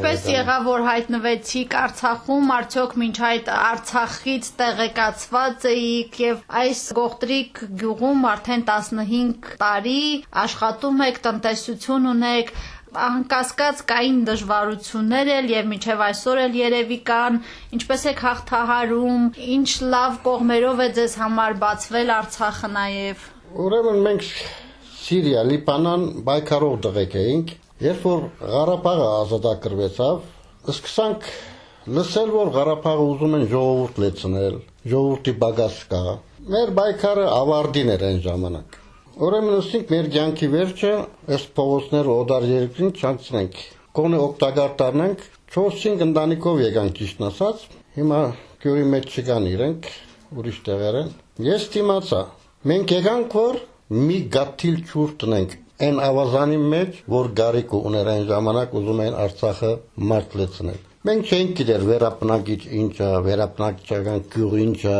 Ինչպես եղավ, որ հայտնվեցիք Արցախում, արդյոք մինչ այդ Արցախից տեղեկացված էիք եւ այս Գողտրիկ գյուղում արդեն 15 տարի աշխատում եք, տնտեսություն ունեք, անկասկած կային դժվարություններ էլ եւ միջև այսօր էլ երևի կան ինչպես եք հաղթահարում ինչ լավ կողմերով է ձեզ համար բացվել Արցախը նաեւ Ուրեմն մենք Սիրիա, Լիբանան բայկարող դղեկ էինք Երբ որ Ղարաբաղը ազատագրվեցավ, սկսանք լսել, որ Ղարաբաղը ուզում են ժողովուրդ լեցնել, ժողովրդի բագաս կա։ Մեր բայկարը ավարտին էր այն ժամանակ։ Ուրեմն ըստինք մեր ցանկի վերջը այս փողոցները օդար երկրին չանցնենք։ Կոնե օգտակար դառնանք 4-5 ընտանիքով եկանք ճիշտ ասած։ Հիմա գյուրի մեջ չկան իրենք, ուրիշ տեղեր են։ Ես դիմացա։ Մենք եկանք որ մի գաթիլ ճուր տնենք այն ավազանի մեջ, որ գարիկ ուներ այն ժամանակ ուզում էին Արցախը մարտնեցնել։ Մենք չենք գիտեր վերապնակիչ ինչա, վերապնակչական գյուղ ինչա,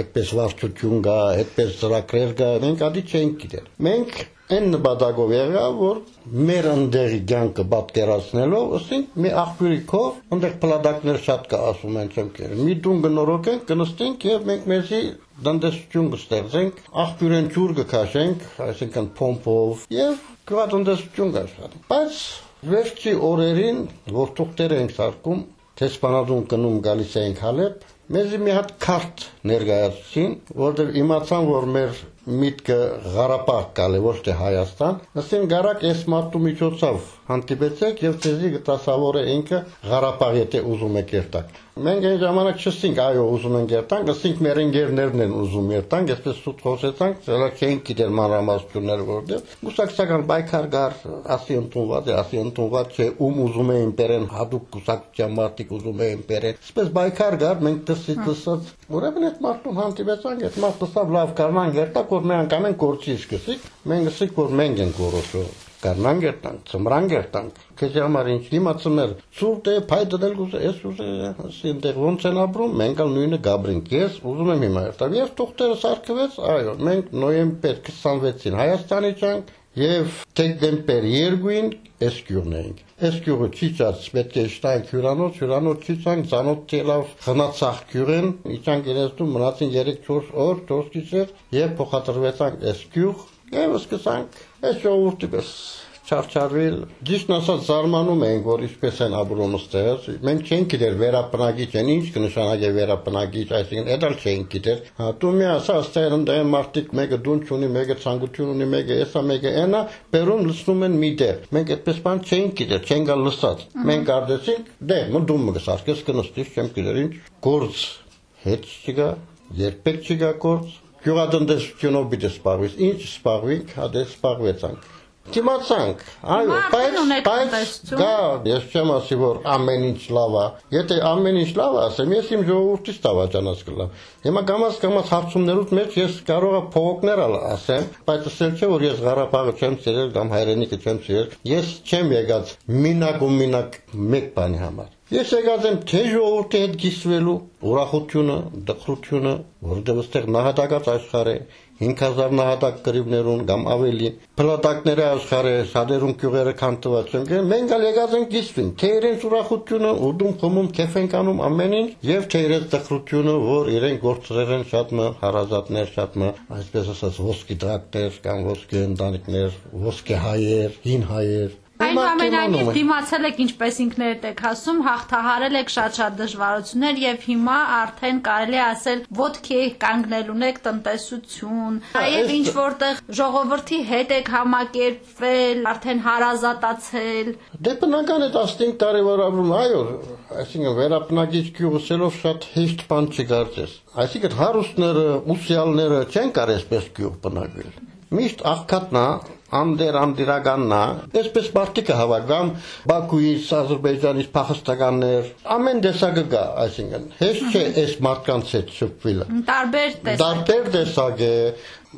այդպես վարչություն կա, այդպես ծրագրեր կա, մենք ադի չենք գիտեր։ Մենք այն նպատակով եղավ, որ մեր ընդեղի ցանկը պատկերացնելով, ասենք մի աղբյուրի քով, այնտեղ պլադակներ շատ կա, ասում են չեմ կերել։ Մի դուն կնորոգենք, կնստենք եւ մենք մեզի դանդեսություն կստեղծենք, աղբյուրեն ջուր կքաշենք, այսինքն փոմփով եւ կվատնտեսություն կաշխատենք։ Բայց վերջի օրերին, որ թուղթեր ենք սարքում, տեսփանադուն կնում գալիս էինք Հալեբ, մեզի մի հատ քարտ ներկայացուցին, որտեղ իմացան, որ մեր միտքը Ղարաբաղ կալի ոչ թե Հայաստան, ասեն գարակ այս մարդու միջոցով հանդիպեցեք եւ ցեզի գտասավորը ինքը Ղարաբաղ եթե ուզում եք երտակ։ Մենք այն ժամանակ չստինք այո ուզում ենք երտանք, ասինք մեր ընկերներն են ուզում երտանք, այսպես սուտ խոսեցանք, դրա չէին գիտեր մանրամասնություններ որտեղ։ Գուսակցական բայկար գար, ասի ընդունված է, ասի ընդունված չէ, ում ուզում էին բերեն հadoop գուսակցության մարդիկ ուզում էին բերեն։ Այսպես բայկար գար, մենք դսի դսած, ուրեմն այդ մարդուն հանդիպեցանք, այդ մարդը լավ լավ կարնան երտակ որ մենք ամեն գործի սկսիկ, մենք ասենք որ մենք ենք որոշում կարնան գերտանք, ծմրան գերտանք, քեզ համար ինչ դիմացում էր, ցուրտ է, փայտը դել գուզ, ես ուզ այնտեղ ոնց են ապրում, մենք ալ նույնը գաբրինք, ես ուզում եմ հիմա երթալ, եւ թուղթերը սարքվեց, այո, մենք նոյեմբեր 26-ին Հայաստանի չանք, եւ դեկտեմբեր 2-ին այս գյուղն էինք։ Այս գյուղը չի ճած, պետք է շտայք հյուրանոց, հյուրանոց չի ցանք, ցանոթ տելավ խնացախ գյուղեն, իջանք երեստու մնացին 3-4 օր, 4 գիշեր եւ փոխադրվեցանք այս գյուղ եւ սկսանք այս ժողովրդի պես չարչարվել։ Ճիշտ ասած զարմանում ենք, որ ինչպես են ապրում ստեղ։ Մենք չենք գիտեր վերապնակիչ են, ինչ կնշանակի վերապնակիչ, այսինքն էդալ չենք գիտեր։ Հա դու մի ասա, ստեղ ընդդեմ մարդիկ մեկը դուն չունի, մեկը ցանկություն ունի, մեկը էսա, մեկը այնա, բերում լցնում են մի դեր։ Մենք այդպես բան չենք գիտեր, չենք գալ լսած։ Մենք արդեցինք, դե, մտում մը սարքես կնստի, չեմ գիտեր ինչ գործ հետ չկա, երբեք չկա գործ գյուղատնտեսությունով պիտի սպառվես։ Ինչ սպառվենք, հա դե սպառվեցանք։ Դիմացանք, այո, բայց բայց դա ես չեմ ասի որ ամեն ինչ լավ է։ Եթե ամեն ինչ լավ է, ասեմ, ես իմ ժողովրդից տավաճանած կլամ։ Հիմա կամաց կամաց հարցումներուց մեջ ես կարող եմ փողոքներ ասեմ, բայց ասել չէ որ ես Ղարաբաղը չեմ սիրել կամ հայրենիքը չեմ սիրել։ Ես չեմ եկած մինակ ու մինակ մեկ բանի համար։ Ես եկած եմ թե ժողովրդի հետ գիսվելու ուրախությունը, դխրությունը, որովհետև այստեղ նահատակած աշխարհ է, 5000 նահատակ կրիվներուն կամ ավելի փլատակները աշխարհը շատերուն գյուղերը քանտված են մենք ալ եկած ենք գիսվին թե իրենց ուրախությունը ուդում խմում կեֆեն կանում ամեն ինչ եւ թե իրենց տխրությունը որ իրենք գործերեն շատ մը հարազատներ շատ մը այսպես ասած ոսկի դրակներ կամ ոսկի ընտանիքներ ոսկի հայեր հին հայեր Այնուամենայնիվ դիմացել եք ինչպես ինքներդ եք ասում, հաղթահարել եք շատ-շատ դժվարություններ եւ հիմա արդեն կարելի ասել ոդքի կանգնելուն եք տնտեսություն։ Նաեւ ինչ որտեղ ժողովրդի հետ եք համակերպվել, արդեն հարազատացել։ Դե բնական է 15 տարի որ ապրում, այո, այսինքն վերապնակիչ գյուղսելով շատ հեշտ բան չկարծես։ Այսինքն հարուստները, ուսյալները չեն կարող այսպես գյուղ բնակվել։ Միշտ աղքատնա անդեր անդիրականնա այսպես մարդիկը հավաքվան Բաքուից, Ադրբեջանից փախստականներ ամեն տեսակը կա այսինքն հեշտ չէ այս մարդկանց հետ շփվելը տարբեր տեսակ տարբեր տեսակ է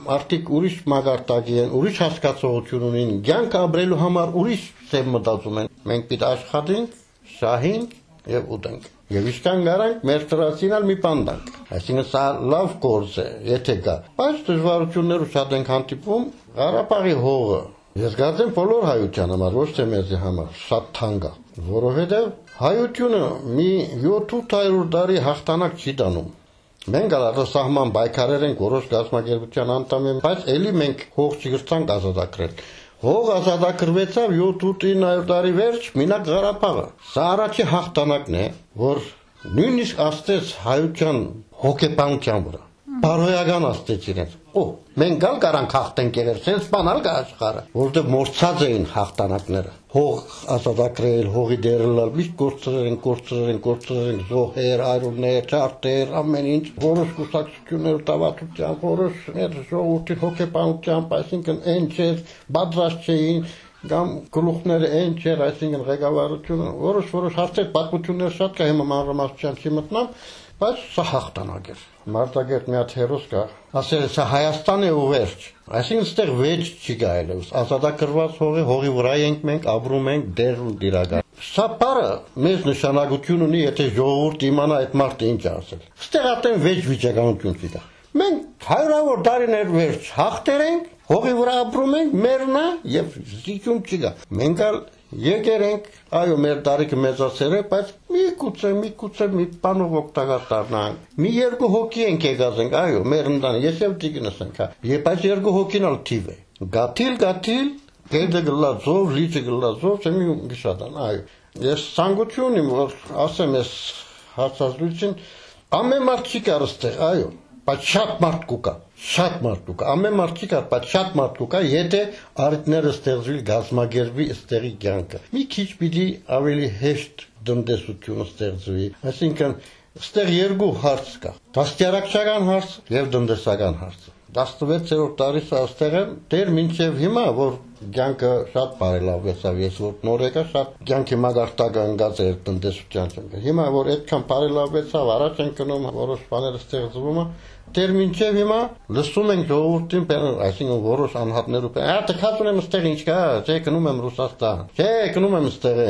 մարդիկ ուրիշ մագարտակի են ուրիշ հասկացողություն ունեն ցանկ ապրելու համար ուրիշ ծեմ մտածում են մենք պիտի աշխատենք շահենք եւ ուտենք Եվ իշքան գարանք մեր տրացինալ մի պանդանք։ Այսինքն սա լավ գործ է, եթե կա։ Բայց դժվարությունները շատ են հանդիպում Ղարաբաղի հողը։ Ես գարձեմ բոլոր հայության համար, ոչ թե մեզի համար, շատ թանկ է, որովհետեւ հայությունը մի 700 տարի հաղթանակ չի տանում։ Մենք ալարը սահման բայկարեր ենք որոշ գազམ་ագերբության անդամ են, բայց ելի մենք հող չգրցանք ազատագրել։ Հող ազատագրվեցավ 7-8-900 տարի վերջ Մինակ Ղարաբաղը։ Սա առաջի հաղթանակն է, որ նույնիսկ աստեց հայության հոգեբանության վրա բարոյական աստեց իրենց։ Օ, մենք գալ կարանք հաղթենք երբ sense բանալ կա աշխարհը, որովհետև մորցած էին հաղթանակները հող ազատագրել, հողի դերելալ, միշտ գործեր են, գործեր են, գործեր են, զոհեր, այրոններ, ճարտեր, ամեն ինչ, որոշ կուսակցություններ տավատությամբ, որոշ մեր ժողովրդի հոգեբանությամբ, այսինքն այն չէր, բադրաստ չէին, կամ գլուխները այն չէր, այսինքն ղեկավարությունը, որոշ որոշ հարցեր, պատմություններ շատ կա հիմա մանրամասնության չի մտնամ, բայց սա հաղթանակ էր։ Մարտակերտ մի հատ հերոս կա, ասել է սա Հայաստան է ու վերջ։ Այսինքն ստեղ վեճ չի գայելուս։ Ազատագրված հողի հողի վրա ենք մենք, ապրում ենք դեր ու դիրական։ Սա բառը մեծ նշանակություն ունի, եթե ժողովուրդ իմանա այդ մարդը ինչ ասել։ Ստեղ ատեն վեճ վիճականություն չի դա։ Մենք հարյուրավոր տարիներ վերջ հաղթեր ենք, հողի վրա ապրում ենք, մերնա եւ զիջում չկա։ Մենք Եկեր ենք, այո, մեր տարիքը մեծացել է, բայց մի կուծե, մի կուծե մի բանով օգտակար դառնանք։ Մի երկու հոգի ենք եկած ենք, այո, մեր ընտան, ես եւ Տիգնս ենք, հա։ Եվ բայց երկու հոգին ալ թիվ է։ Գաթիլ, գաթիլ, գեդը գլազով, լիճը գլազով, չեմի գշատան, այո։ Ես ցանկություն եմ, որ ասեմ ես հարցազրույցին ամեն մարդ չի կարող ստեղ, այո, բայց շատ մարդ կուկա շատ մարդու կա ամեն մարդիկ կա բայց շատ մարդու կա եթե արիտները ստեղծվի գազմագերբի ստեղի կյանքը մի քիչ պիտի ավելի հեշտ դնդեսությունը ստեղծվի այսինքն ստեղ երկու հարց կա դաստիարակչական հարց եւ դնդեսական հարց 16-րդ տարիս աստեղ եմ դեր մինչև հիմա որ կյանքը շատ բարելավվեցավ ես որ նոր եկա շատ կյանքի մագարտակը ընկած էր տնտեսության չեմ հիմա որ այդքան բարելավվեցավ առաջ են գնում որոշ բաներ ստեղծվում դեր մինչև հիմա լսում ենք ժողովրդին, այսինքն որոշ անհատներու, «Ա տկած ունեմ ստեղ ինչ կա, չէ, գնում եմ Ռուսաստան»։ Չէ, գնում եմ ստեղ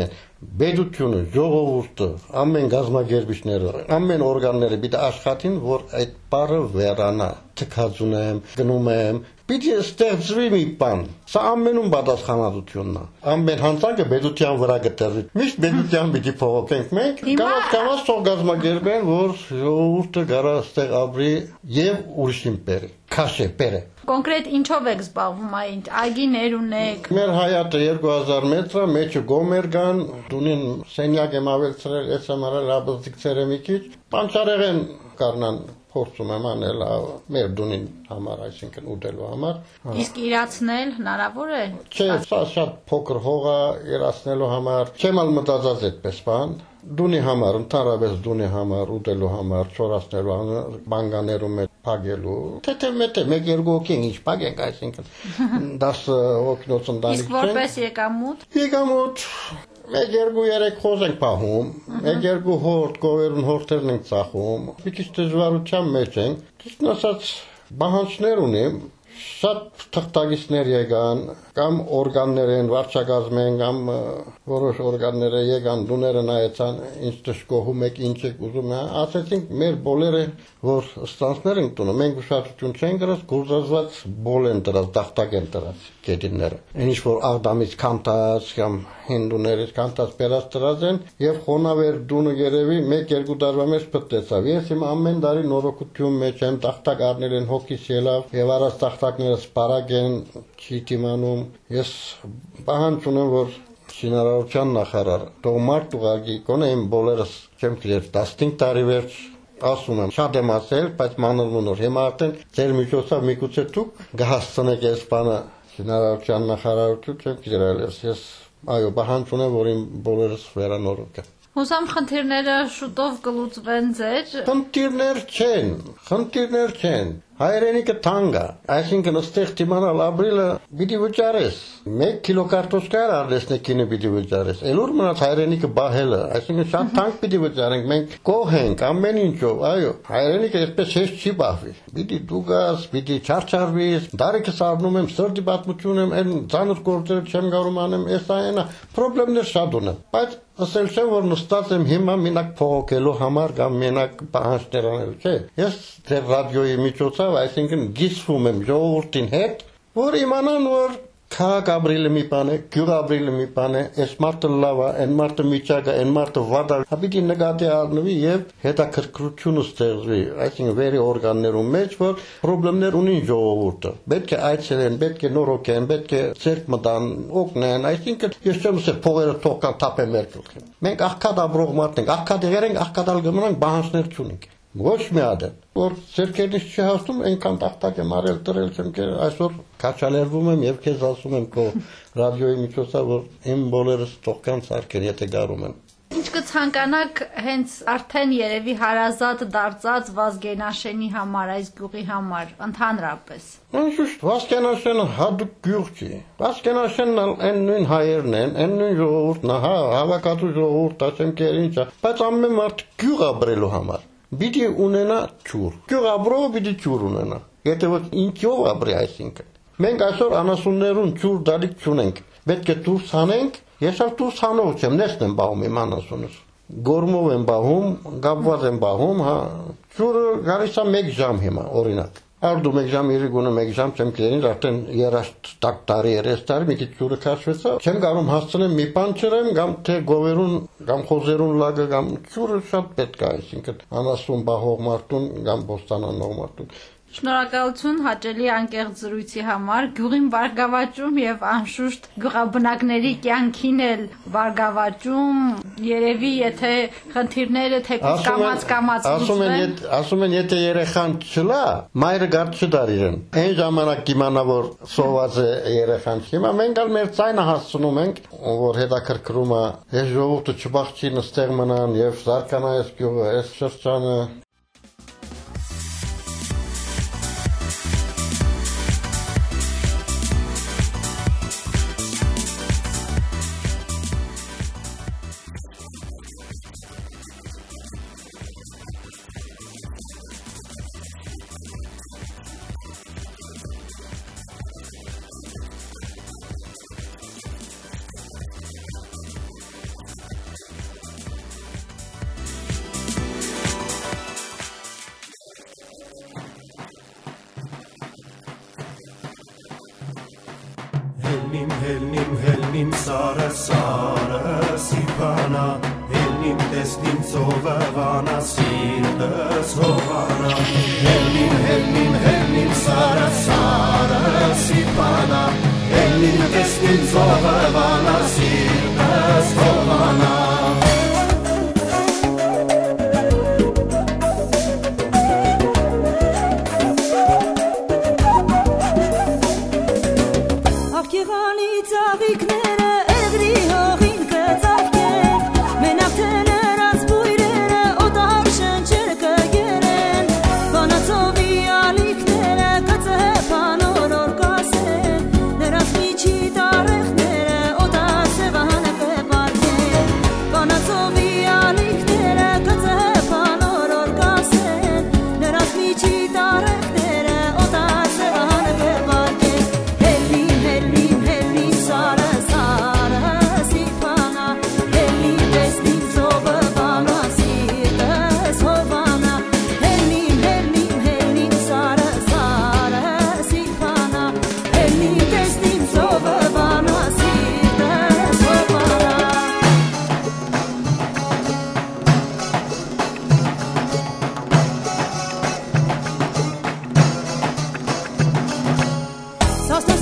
բեդությունը, ժողովուրդը, ամեն գազագերբիչները, ամեն օրգանները պիտի աշխատին, որ այդ բառը վերանա։ Թքած ունեմ, գնում եմ, Պիտի ստեղծվի մի բան։ Սա ամենում պատասխանատվությունն է։ Ամեն հանցանքը բեդության վրա գտնվի։ Միշտ բեդության պիտի փողոքենք մենք։ Կարող կարող թող գազագերբեն, որ ժողովուրդը գարա ստեղ ապրի եւ ուրիշին բերի։ Քաշե բերը։ Կոնկրետ ինչով եք զբաղվում այն այգիներ ունեք։ Մեր հայատը 2000 մետր, մեջը գոմեր կան, դունին սենյակ եմ ավելցրել, ես եմ արել աբզիկցերը մի քիչ, պանչարեղեն կառնան փորձում եմ անել մեր դունին համար, այսինքն ուտելու համար։ Իսկ իրացնել հնարավոր է։ Չէ, սա շատ փոքր հող է իրացնելու համար։ Չեմ ալ մտածած այդպես բան։ Դունի համար, ընդհանրապես դունի համար, ուտելու համար, չորացնելու, բանկաներում է փագելու։ Թե թե մետե մեկ երկու հոգի ինչ փագենք, այսինքն 10 հոգնոց ընտանիք։ Իսկ որպես եկամուտ։ Եկամուտ Մեկ երկու երեք խոզ ենք պահում, մեկ երկու հորտ, կովերուն հորտերն ենք ծախում, մի քիչ դժվարության մեջ ենք։ Ճիշտ ասած, բանջներ ունեմ, շատ թղթակիցներ եկան, կամ օրգաններ են, վարչակազմ են, կամ որոշ օրգաններ եկան, դուները նայեցան, ինչ դժկոհում եք, ինչ եք ուզում, ասեցինք մեր բոլերը որ ստանցներ ենք տունը, մենք ուշադրություն չենք գրած, գուրզազված բոլ են դրած, դախտակ են դրած գետինները։ Ինչ որ աղդամից կանտած կամ հինդուներից կանտած բերած դրած են եւ խոնավեր դունը երևի 1-2 տարվա մեջ փտտեցավ։ Ես իմ ամեն տարի նորոգություն մեջ եմ, դախտակ առնել են հոգիս ելավ եւ առած դախտակները սպարակ են, չի դիմանում։ Ես պահանջ ունեմ, որ շինարարության նախարար Տոմար Տուղագի կոնե իմ բոլերս չեմ գրել 15 տարի վերջ ասում եմ, շատ եմ ասել, բայց մանր մունոր։ Հիմա արդեն ձեր միջոցով միգուցե դուք կհասցնեք այս բանը շինարարության նախարարություն չեմ գրել, ես այո, բահանջ ունեմ, որ իմ բոլորս վերանորոգը։ Հուսամ խնդիրները շուտով կլուծվեն ձեր։ Խնդիրներ չեն, խնդիրներ չեն։ Հայրենիքը թանկ է, այսինքն ըստեղ դիմանալ ապրիլը պիտի վճարես։ 1 կիլո կարտոշկար արդեսնե կինը պիտի վճարես։ Էլուր մնաց հայրենիքը բահելը, այսինքն շատ թանկ պիտի վճարենք, մենք կող ենք ամեն ինչով, այո, հայրենիքը այսպես հեշտ չի բահվի։ Պիտի դու գաս, պիտի չարչարվիս, դարիքս առնում եմ, սրտի պատմություն եմ, այն ցանր գործերը չեմ գարում անեմ, այս այնա, խնդիրներ շատ ունեմ, բայց ասել չեմ որ նստած եմ հիմա մենակ փողոքելու համար կամ մենակ պահանջներ անելու, չէ։ Ես դեռ ռադիոյի միջոցով, այսինքն գիսվում եմ ժողովրդին հետ, որ իմանան որ Քաղաք ապրիլը մի բան է, գյուղ ապրիլը մի բան է, այս մարդը լավ է, այն մարդը միջակա, այն մարդը վատ է, հապիտի նկատի առնվի եւ հետաքրքրությունը ստեղծվի, այսինքն վերի օրգաններում մեջ, որ խնդիրներ ունին ժողովուրդը։ Պետք է այցելեն, պետք է նորոգեն, պետք է ցերկ մտան, օգնեն, այսինքն ես չեմ ասել փողերը թողքան թափեն մեր գլխին։ Մենք աղքատ ապրող մարդ ենք, աղքատ եղեր ենք, աղքատալ գնանք, բանջներ չունենք ոչ մի ադեմ որ ցերկերից չհասնում այնքան տախտակ եմ արել դրել չեմ կեր այսօր քաչալերվում եմ եւ քեզ ասում եմ քո ռադիոյի միջոցով որ իմ բոլորս տողքան սարքեր եթե գարում են Ինչ կցանկանաք հենց արդեն երևի հարազատ դարձած Վազգենաշենի համար, այս գյուղի համար, ընդհանրապես։ Անշուշտ Վազգենաշենը հadoop գյուղ չի։ Վազգենաշենն այն նույն հայերն են, այն նույն ժողովուրդն է, հա, հավաքատու ժողովուրդ, ասեմ կեր ինչա, բայց ամեն մարդ գյուղ ապրելու համար Պիտի ունենա ճուր։ Ճյուղաբրո պիտի ճուր ունենա։ Եթե ոչ ինչով ապրի այսինքն։ Մենք այսօր անասուններուն ճուր դալիք չունենք։ Պետք է դուրս հանենք, ես ալ դուրս հանող չեմ, նեսն եմ բաղում իմ անասունս։ Գորմով եմ բաղում, գաբված եմ բաղում, հա։ Ճուրը գալիս է 1 ժամ հիմա, օրինակ։ Արդում եք ժամ իրի գունը մեկ ժամ չեմ կերին, արդեն երաշտ տակ տարի երես տարի, մի քիչ ջուրը քաշվեցա, չեմ կարում հասցնեմ մի բան չրեմ, կամ թե գովերուն, կամ խոզերուն լագը, կամ ջուրը շատ պետք է, այսինքն անասուն բահող մարդուն, կամ բոստանանող մարդուն։ Շնորհակալություն հաճելի անկեղծ զրույցի համար։ Գյուղին բարգավաճում եւ անշուշտ գյուղաբնակների կյանքին էլ բարգավաճում։ Երևի եթե խնդիրները թեկուզ կամած կամած ասում են, ասում են եթե երեխան չլա, մայրը գարդ չդար իրեն։ Այն ժամանակ կիմանա որ սոված է երեխան։ Հիմա մենք ալ մեր ցայնը հասցնում ենք, որ հետաքրքրում է, ես ժողովուրդը չբախչի նստեղ մնան եւ զարգանա այս գյուղը, այս շրջանը sauce.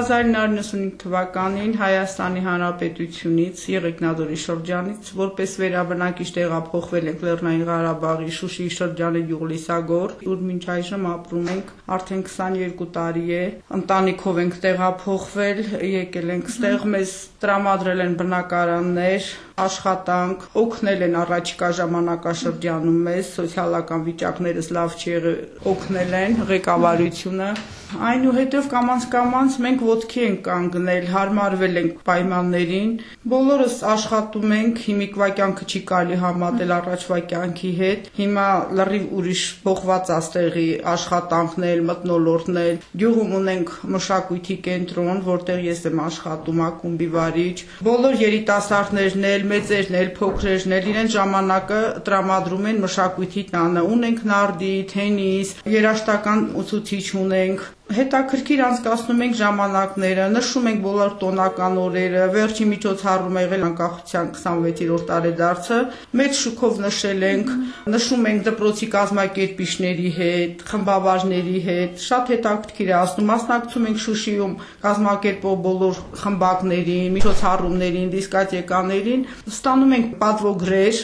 1995 թվականին Հայաստանի Հանրապետությունից Եղեգնադորի շրջանից որպես վերաբնակիչ տեղափոխվել ենք Լեռնային Ղարաբաղի Շուշիի շրջանի Յուղլիսագոր, ուր մինչ այժմ ապրում ենք արդեն 22 տարի է։ Ընտանիքով ենք տեղափոխվել, եկել ենք ստեղ մեզ տրամադրել են բնակարաններ, աշխատանք, օգնել են առաջիկա ժամանակաշրջանում մեզ, սոցիալական վիճակներս լավ չի եղել, օգնել են ղեկավարությունը այնուհետև կամաց-կամաց մենք ոտքի ենք կանգնել, հարմարվել ենք պայմաններին։ Բոլորս աշխատում ենք, հիմիկվա կյանքը չի կարելի համատել առաջվա կյանքի հետ։ Հիմա լրիվ ուրիշ փոխված աստեղի աշխատանքներ, մտնոլորտներ։ Գյուղում ունենք մշակույթի կենտրոն, որտեղ ես եմ աշխատում ակումբի վարիչ։ Բոլոր երիտասարդներն էլ, մեծերն էլ, փոքրերն էլ իրեն ժամանակը տրամադրում են մշակույթի տանը։ Ունենք նարդի, թենիս, երաժշտական ուսուցիչ ունենք, հետաքրքիր անցկացնում ենք ժամանակները, նշում ենք բոլոր տոնական օրերը, վերջի միջոցառում եղել անկախության 26-րդ տարեդարձը, մեծ շուկով նշել ենք, նշում ենք դպրոցի կազմակերպիչների հետ, խմբավարների հետ, շատ հետաքրքիր է ասում, մասնակցում ենք Շուշիում կազմակերպող բոլոր խմբակներին, միջոցառումներին, դիսկոտեկաներին, ստանում ենք պատվոգրեր,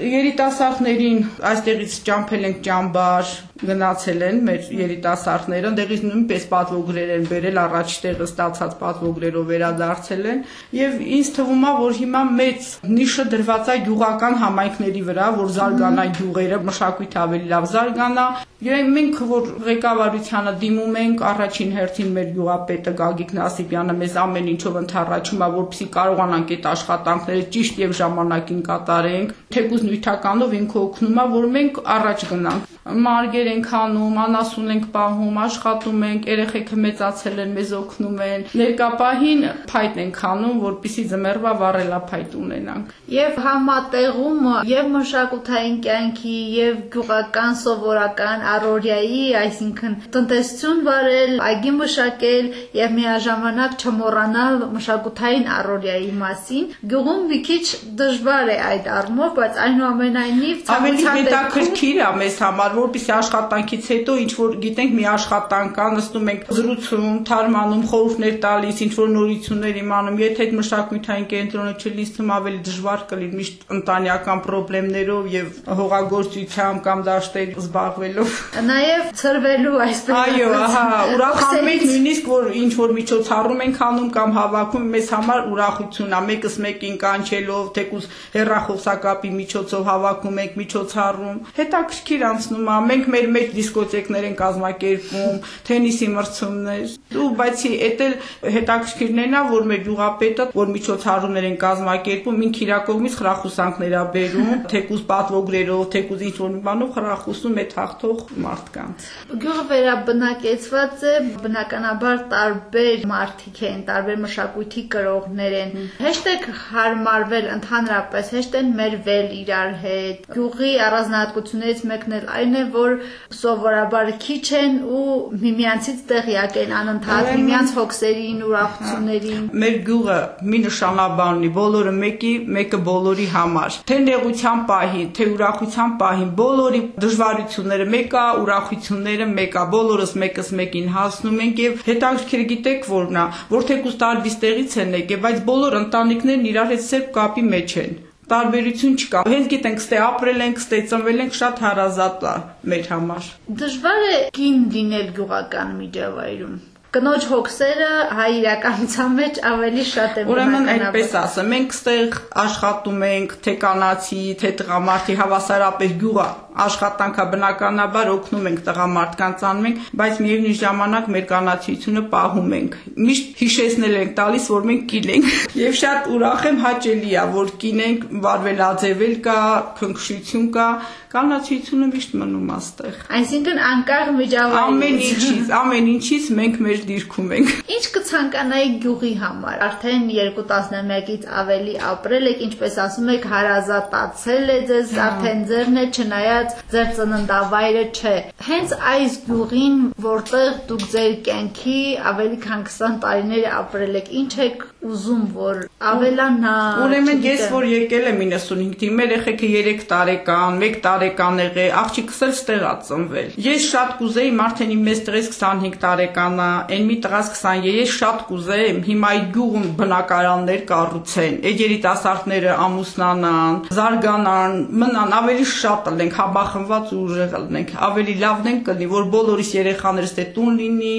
երիտասարդներին այստեղից ճամփել ենք ճամբար, գնացել են մեր երիտասարդները, այնտեղից նույնպես պատվոգրեր են բերել առաջ տեղը ստացած պատվոգրերով վերադարձել են եւ ինձ թվում է որ հիմա մեծ նիշը դրված է գյուղական համայնքների վրա, որ զարգանա գյուղերը, մշակույթը ավելի լավ զարգանա։ Եվ մենք որ ղեկավարությանը դիմում ենք առաջին հերթին մեր գյուղապետը Գագիկ Նասիբյանը մեզ ամեն ինչով ընթառաջում է, որպեսզի կարողանանք այդ աշխատանքները ճիշտ եւ ժամանակին կատարենք, թեկուզ նյութականով ինքը օգնում է, որ մենք առաջ գնանք մարգեր ենք անում, անասուն ենք պահում, աշխատում ենք, երեխեքը մեծացել են, մեզ օգնում են։ Ներկապահին փայտ ենք անում, որպիսի ձմեռվա վառելափայտ ունենանք։ Եվ համատեղում եւ մշակութային կյանքի եւ գյուղական սովորական առօրյայի, այսինքն տնտեսություն վարել, այգի մշակել եւ միաժամանակ չմոռանալ մշակութային առօրյայի մասին։ Գյուղում մի քիչ դժվար է այդ առումով, բայց այնուամենայնիվ ավելի հետաքրքիր է մեզ համար, որպեսի աշխատանքից հետո ինչ որ գիտենք մի աշխատանք կա, նստում ենք զրուցում, թարմանում, խորհուրդներ տալիս, ինչ որ նորություններ իմանում, եթե այդ մշակութային կենտրոնը չլինի, թվում ավելի դժվար կլինի միշտ ընտանեկան խնդիրներով եւ հողագործությամբ կամ դաշտեր զբաղվելով։ Նաեւ ծրվելու այսպես։ Այո, ահա, ուրախանում ենք նույնիսկ որ ինչ որ միջոցառում ենք անում կամ հավաքում, մեզ համար ուրախություն է, մեկս մեկին կանչելով, թեկուզ հերրախոսակապի միջոցով հավաքում ենք միջոցառում։ Հետաքրքիր անցնում է, մենք մեր մեջ դիսկոտեկներ են կազմակերպում, թենիսի մրցումներ։ Ու բացի էդ էլ հետաքրքիրներն է, որ մեր գյուղապետը, որ միջոցառումներ են կազմակերպում, ինք իր կողմից խրախուսանքներ է բերում, թեկուզ պատվոգրերով, թեկուզ ինչ որ մի բանով խրախուսում է թաղթող մարդկանց։ Գյուղը վերաբնակեցված է բնականաբար տարբեր մարդիկ են, տարբեր մշակույթի կրողներ են։ Հեշտ է հարմարվել ընդհանրապես, հեշտ են մերվել իրար հետ։ Գյուղի առանձնահատկություններից մեկն էլ այն է, որ սովորաբար քիչ են ու միմյանցից տեղյակ են անընդհատ միմյանց հոգսերին, ուրախություններին։ Մեր գյուղը մի նշանաբան ունի, բոլորը մեկի, մեկը բոլորի համար։ Թե նեղության պահին, թե ուրախության պահին, բոլորի դժվարությունները մեկա, ուրախությունները մեկա, բոլորս մեկս մեկին հասնում ենք եւ հետաքրքիր գիտեք որն է, որ թեկուզ տարբից տեղից են եկել, բայց բոլոր ընտանիքներն իրար հետ սերտ կապի մեջ են տարբերություն չկա։ Հենց գիտենք, ստե ապրել ենք, ստե ծնվել ենք, շատ հարազատ է մեր համար։ Դժվար է կին լինել գյուղական միջավայրում կնոջ հոգսերը հայ իրականության մեջ ավելի շատ է Ուրեմն այդպես ասեմ, մենք ստեղ աշխատում ենք թե կանացի, թե տղամարդի հավասարապես գյուղը աշխատանքա բնականաբար օգնում ենք տղամարդկանց անում ենք, բայց միևնույն ժամանակ մեր կանացիությունը պահում ենք։ Միշտ հիշեցնել ենք տալիս, որ մենք կին ենք։ Եվ շատ ուրախ եմ հաճելի է, որ կին ենք, վարվել աձևել կա, քնքշություն կա, կանացիությունը միշտ մնում աստեղ։ Այսինքն անկախ միջավայր։ Ամեն ինչից, ամեն ինչից մենք մեր դիրքում ենք։ Ինչ կցանկանայի գյուղի համար։ Արդեն 2-11-ից ավելի ապրել եք, ինչպես ասում եք, հարազատացել է ձեզ, արդեն ձերն է, չնայած ձեր ծննդավայրը չէ։ Հենց այս գյուղին, որտեղ դուք ձեր կյանքի ավելի քան 20 տարիներ ապրել եք, ինչ եք ուզում որ ավելանա։ Ուրեմն ես որ եկել եմ 95-ի, մեր երեխեքը 3 տարեկան, 1 տարեկան եղե, աղջիկս էլ ստեղա ծնվել։ Ես շատ կուզեի մարդեն իմ մեծ տղես 25 տարեկան է, այն մի տղաս 20, ես շատ կուզեի հիմա այդ գյուղում բնակարաններ կառուցեն, այդ երիտասարդները ամուսնանան, զարգանան, մնան, ավելի շատ լինենք, հավախնված ու ուժեղ լինենք, ավելի լավն են կլինի, որ բոլորիս երեխաներս դե տուն լինի,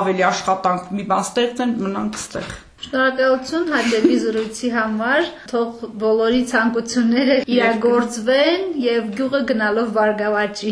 ավելի աշխատանք մի բան ստեղծեն, մնանք ստեղ։ Շնորհակալություն հաջողի զրույցի համար։ Թող բոլորի ցանկությունները իրագործվեն եւ գյուղը գնալով բարգավաճի։